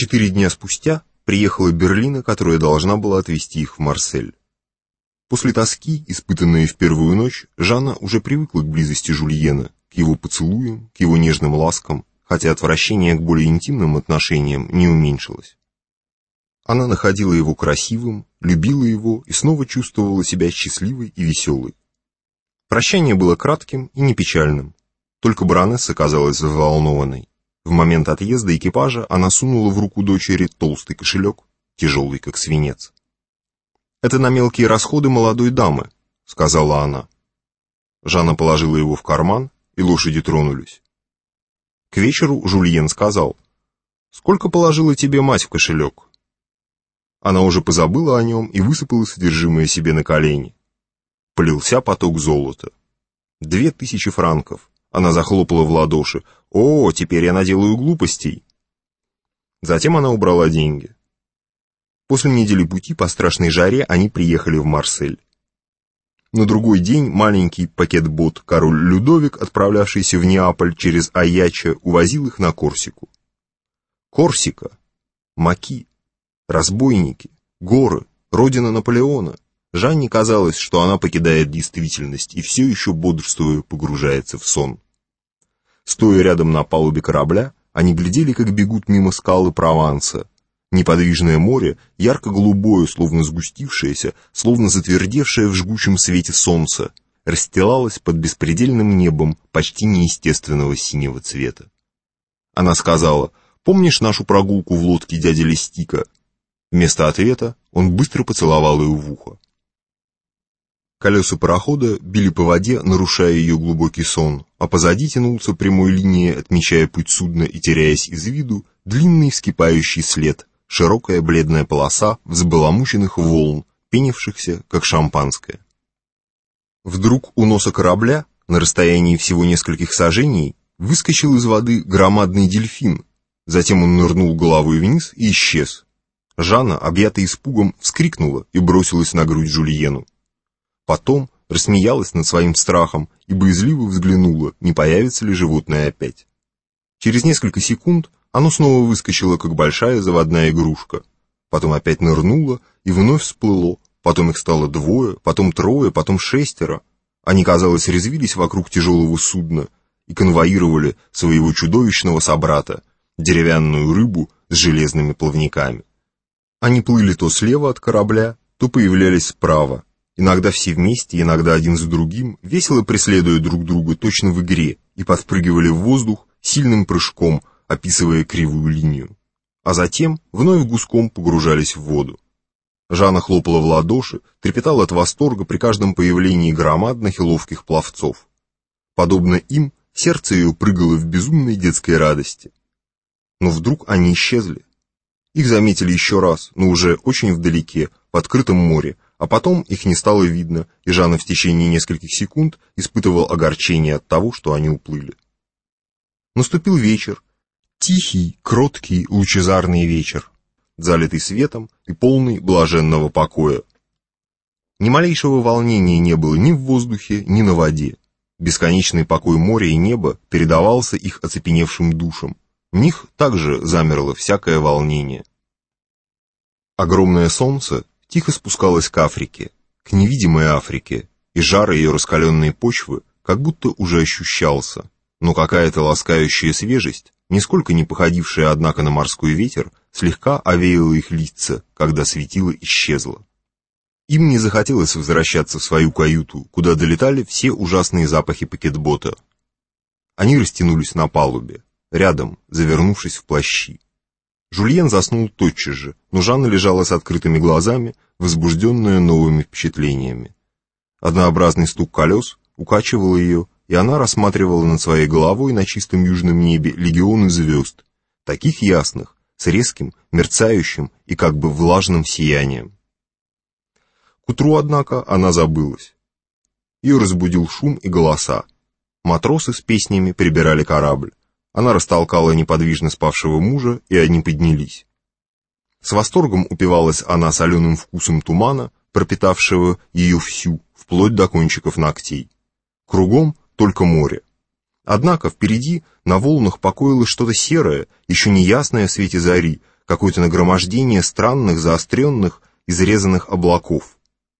Четыре дня спустя приехала Берлина, которая должна была отвезти их в Марсель. После тоски, испытанной в первую ночь, Жанна уже привыкла к близости Жульена, к его поцелуям, к его нежным ласкам, хотя отвращение к более интимным отношениям не уменьшилось. Она находила его красивым, любила его и снова чувствовала себя счастливой и веселой. Прощание было кратким и не печальным, только баронесса казалась взволнованной. В момент отъезда экипажа она сунула в руку дочери толстый кошелек, тяжелый как свинец. «Это на мелкие расходы молодой дамы», — сказала она. Жанна положила его в карман, и лошади тронулись. К вечеру Жульен сказал, «Сколько положила тебе мать в кошелек?» Она уже позабыла о нем и высыпала содержимое себе на колени. Полился поток золота. Две тысячи франков. Она захлопала в ладоши. «О, теперь я наделаю глупостей!» Затем она убрала деньги. После недели пути по страшной жаре они приехали в Марсель. На другой день маленький пакет-бот король Людовик, отправлявшийся в Неаполь через Аяча, увозил их на Корсику. Корсика, Маки, разбойники, горы, родина Наполеона. Жанне казалось, что она покидает действительность и все еще бодрствуя погружается в сон. Стоя рядом на палубе корабля, они глядели, как бегут мимо скалы Прованса. Неподвижное море, ярко-голубое, словно сгустившееся, словно затвердевшее в жгучем свете солнца, расстилалось под беспредельным небом почти неестественного синего цвета. Она сказала, «Помнишь нашу прогулку в лодке дяди Листика?» Вместо ответа он быстро поцеловал ее в ухо. Колеса парохода били по воде, нарушая ее глубокий сон, а позади тянулся прямой линией, отмечая путь судна и теряясь из виду, длинный вскипающий след, широкая бледная полоса взбаламученных волн, пенившихся, как шампанское. Вдруг у носа корабля, на расстоянии всего нескольких сажений, выскочил из воды громадный дельфин, затем он нырнул головой вниз и исчез, Жанна, объятая испугом, вскрикнула и бросилась на грудь Жульену. Потом рассмеялась над своим страхом и боязливо взглянула, не появится ли животное опять. Через несколько секунд оно снова выскочило, как большая заводная игрушка. Потом опять нырнуло и вновь всплыло, потом их стало двое, потом трое, потом шестеро. Они, казалось, резвились вокруг тяжелого судна и конвоировали своего чудовищного собрата, деревянную рыбу с железными плавниками. Они плыли то слева от корабля, то появлялись справа, иногда все вместе, иногда один за другим, весело преследуя друг друга точно в игре, и подпрыгивали в воздух сильным прыжком, описывая кривую линию. А затем вновь гуском погружались в воду. Жанна хлопала в ладоши, трепетала от восторга при каждом появлении громадных и ловких пловцов. Подобно им, сердце ее прыгало в безумной детской радости. Но вдруг они исчезли. Их заметили еще раз, но уже очень вдалеке, в открытом море, а потом их не стало видно, и Жанна в течение нескольких секунд испытывал огорчение от того, что они уплыли. Наступил вечер, тихий, кроткий, лучезарный вечер, залитый светом и полный блаженного покоя. Ни малейшего волнения не было ни в воздухе, ни на воде. Бесконечный покой моря и неба передавался их оцепеневшим душам, в них также замерло всякое волнение. Огромное солнце тихо спускалось к Африке, к невидимой Африке, и жар ее раскаленной почвы как будто уже ощущался, но какая-то ласкающая свежесть, нисколько не походившая, однако, на морской ветер, слегка овеяла их лица, когда светило исчезло. Им не захотелось возвращаться в свою каюту, куда долетали все ужасные запахи пакетбота. Они растянулись на палубе рядом, завернувшись в плащи. Жульен заснул тотчас же, но Жанна лежала с открытыми глазами, возбужденная новыми впечатлениями. Однообразный стук колес укачивал ее, и она рассматривала над своей головой на чистом южном небе легионы звезд, таких ясных, с резким, мерцающим и как бы влажным сиянием. К утру, однако, она забылась. Ее разбудил шум и голоса. Матросы с песнями прибирали корабль. Она растолкала неподвижно спавшего мужа, и они поднялись. С восторгом упивалась она соленым вкусом тумана, пропитавшего ее всю, вплоть до кончиков ногтей. Кругом только море. Однако впереди на волнах покоилось что-то серое, еще не ясное в свете зари, какое-то нагромождение странных, заостренных, изрезанных облаков.